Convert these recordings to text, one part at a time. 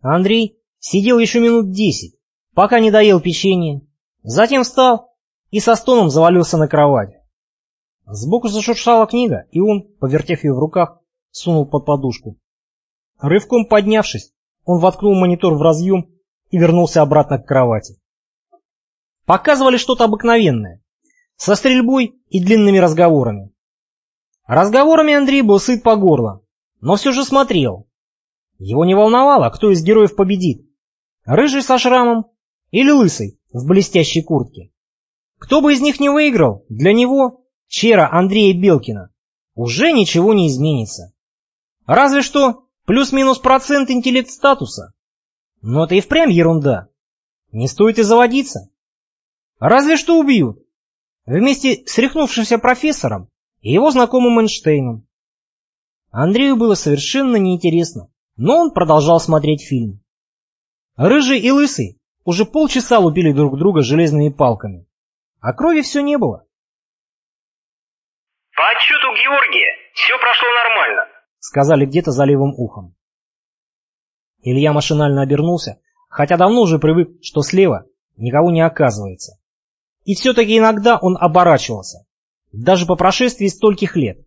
Андрей сидел еще минут десять, пока не доел печенье, затем встал и со стоном завалился на кровать. Сбоку зашуршала книга, и он, повертев ее в руках, сунул под подушку. Рывком поднявшись, он воткнул монитор в разъем и вернулся обратно к кровати. Показывали что-то обыкновенное, со стрельбой и длинными разговорами. Разговорами Андрей был сыт по горло, но все же смотрел. Его не волновало, кто из героев победит. Рыжий со шрамом или лысый в блестящей куртке. Кто бы из них не выиграл, для него Чера Андрея Белкина, уже ничего не изменится. Разве что плюс-минус процент интеллект статуса. Но это и впрямь ерунда. Не стоит и заводиться. Разве что убьют. Вместе с рехнувшимся профессором и его знакомым Эйнштейном. Андрею было совершенно неинтересно, но он продолжал смотреть фильм. Рыжий и лысый уже полчаса лупили друг друга железными палками, а крови все не было. «По отчету Георгия все прошло нормально», — сказали где-то за левым ухом. Илья машинально обернулся, хотя давно уже привык, что слева никого не оказывается. И все-таки иногда он оборачивался, даже по прошествии стольких лет.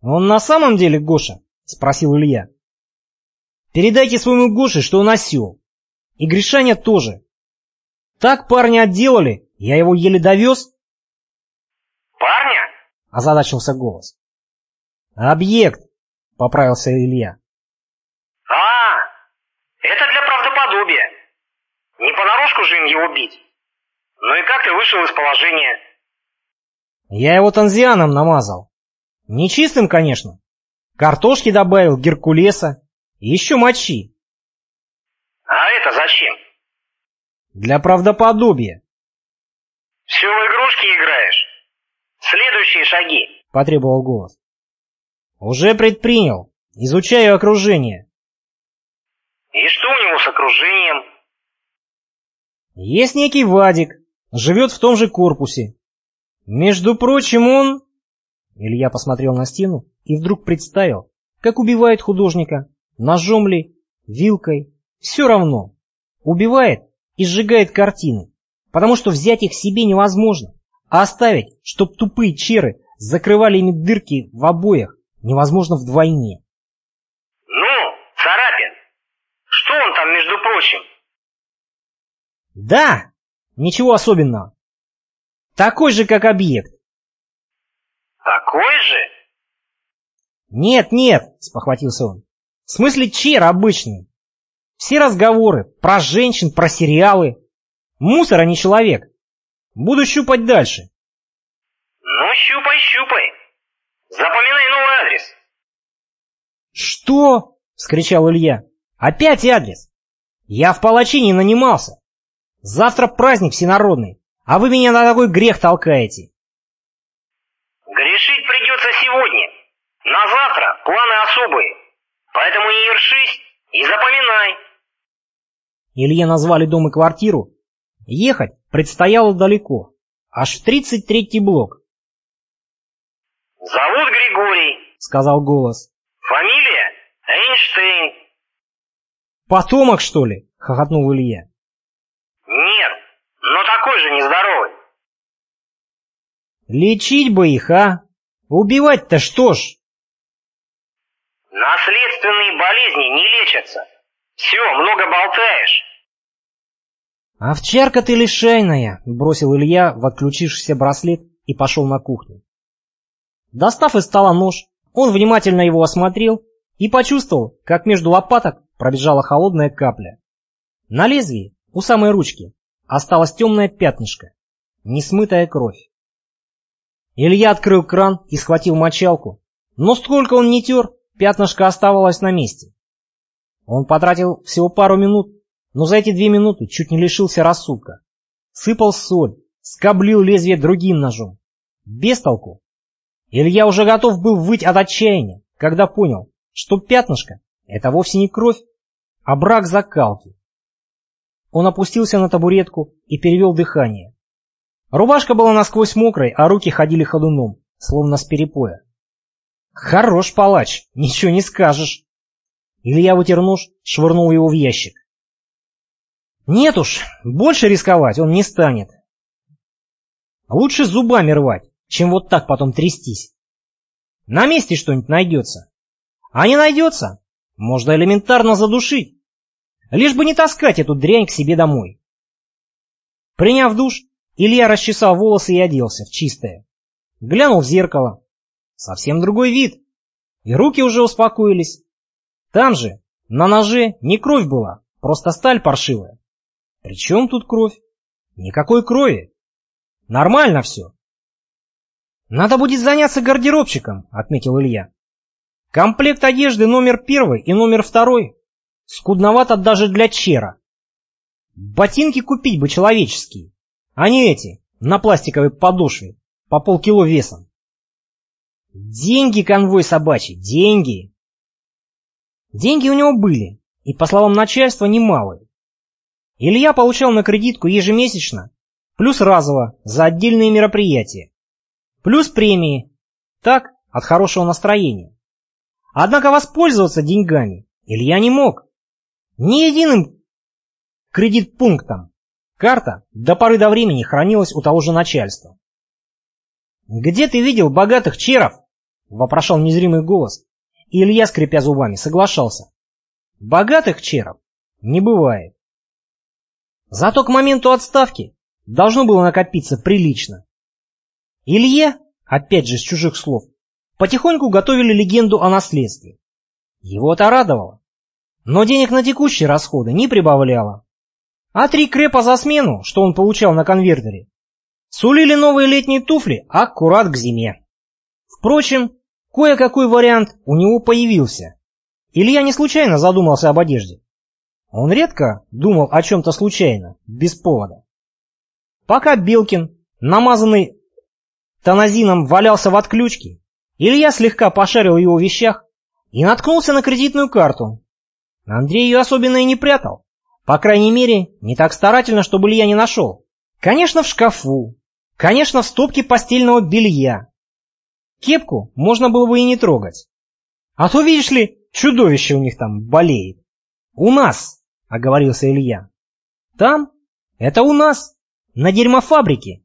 «Он на самом деле Гоша?» — спросил Илья. «Передайте своему Гоше, что он осел. И Гришаня тоже. Так парня отделали, я его еле довез, «Парня?» — озадачился голос. «Объект», — поправился Илья. «А, это для правдоподобия. Не понарошку же им его бить. Ну и как ты вышел из положения?» «Я его танзианом намазал. Не чистым, конечно. Картошки добавил, геркулеса и еще мочи». «А это зачем?» «Для правдоподобия». «Все в игрушки играешь?» Следующие шаги, потребовал голос. Уже предпринял. Изучаю окружение. И что у него с окружением? Есть некий Вадик, живет в том же корпусе. Между прочим, он... Илья посмотрел на стену и вдруг представил, как убивает художника, ножом ли, вилкой, все равно. Убивает и сжигает картины, потому что взять их себе невозможно. А оставить, чтоб тупые черы закрывали ими дырки в обоях, невозможно вдвойне. Ну, Царапин, что он там, между прочим? Да, ничего особенного. Такой же, как объект. Такой же? Нет, нет, спохватился он. В смысле чер обычный. Все разговоры про женщин, про сериалы. Мусор, а не человек. Буду щупать дальше. Ну, щупай, щупай. Запоминай новый адрес. Что? Вскричал Илья. Опять адрес? Я в палачи не нанимался. Завтра праздник всенародный, а вы меня на такой грех толкаете. Грешить придется сегодня. На завтра планы особые. Поэтому не ершись и запоминай. Илье назвали дом и квартиру. Ехать предстояло далеко, аж в тридцать третий блок. «Зовут Григорий», — сказал голос. «Фамилия Эйнштейн». «Потомок, что ли?» — хохотнул Илья. «Нет, но такой же нездоровый». «Лечить бы их, а? Убивать-то что ж?» «Наследственные болезни не лечатся. Все, много болтаешь». «Овчарка ты лишайная!» — бросил Илья в отключившийся браслет и пошел на кухню. Достав из стола нож, он внимательно его осмотрел и почувствовал, как между лопаток пробежала холодная капля. На лезвии, у самой ручки, осталось темное пятнышко, несмытая кровь. Илья открыл кран и схватил мочалку, но сколько он не тер, пятнышко оставалось на месте. Он потратил всего пару минут, но за эти две минуты чуть не лишился рассудка. Сыпал соль, скоблил лезвие другим ножом. Без толку. Илья уже готов был выть от отчаяния, когда понял, что пятнышко — это вовсе не кровь, а брак закалки. Он опустился на табуретку и перевел дыхание. Рубашка была насквозь мокрой, а руки ходили ходуном, словно с перепоя. Хорош палач, ничего не скажешь. Илья вытер нож, швырнул его в ящик. Нет уж, больше рисковать он не станет. Лучше зубами рвать, чем вот так потом трястись. На месте что-нибудь найдется. А не найдется, можно элементарно задушить. Лишь бы не таскать эту дрянь к себе домой. Приняв душ, Илья расчесал волосы и оделся в чистое. Глянул в зеркало. Совсем другой вид. И руки уже успокоились. Там же, на ноже, не кровь была, просто сталь паршивая. При чем тут кровь? Никакой крови. Нормально все. Надо будет заняться гардеробщиком, отметил Илья. Комплект одежды номер первый и номер второй скудновато даже для чера. Ботинки купить бы человеческие, а не эти, на пластиковой подошве, по полкило весом. Деньги, конвой собачий, деньги. Деньги у него были, и, по словам начальства, немалые. Илья получал на кредитку ежемесячно, плюс разово за отдельные мероприятия, плюс премии, так, от хорошего настроения. Однако воспользоваться деньгами Илья не мог. Ни единым кредит-пунктом. Карта до поры до времени хранилась у того же начальства. «Где ты видел богатых черов?» — вопрошал незримый голос. И Илья, скрипя зубами, соглашался. «Богатых черов не бывает. Зато к моменту отставки должно было накопиться прилично. Илье, опять же с чужих слов, потихоньку готовили легенду о наследстве. Его-то радовало. Но денег на текущие расходы не прибавляло. А три крепа за смену, что он получал на конвертере, сулили новые летние туфли аккурат к зиме. Впрочем, кое-какой вариант у него появился. Илья не случайно задумался об одежде. Он редко думал о чем-то случайно, без повода. Пока Белкин, намазанный тоназином, валялся в отключке, Илья слегка пошарил в его вещах и наткнулся на кредитную карту. Андрей ее особенно и не прятал. По крайней мере, не так старательно, чтобы Илья не нашел. Конечно, в шкафу. Конечно, в стопке постельного белья. Кепку можно было бы и не трогать. А то, видишь ли, чудовище у них там болеет. У нас, оговорился Илья. Там? Это у нас. На дерьмофабрике.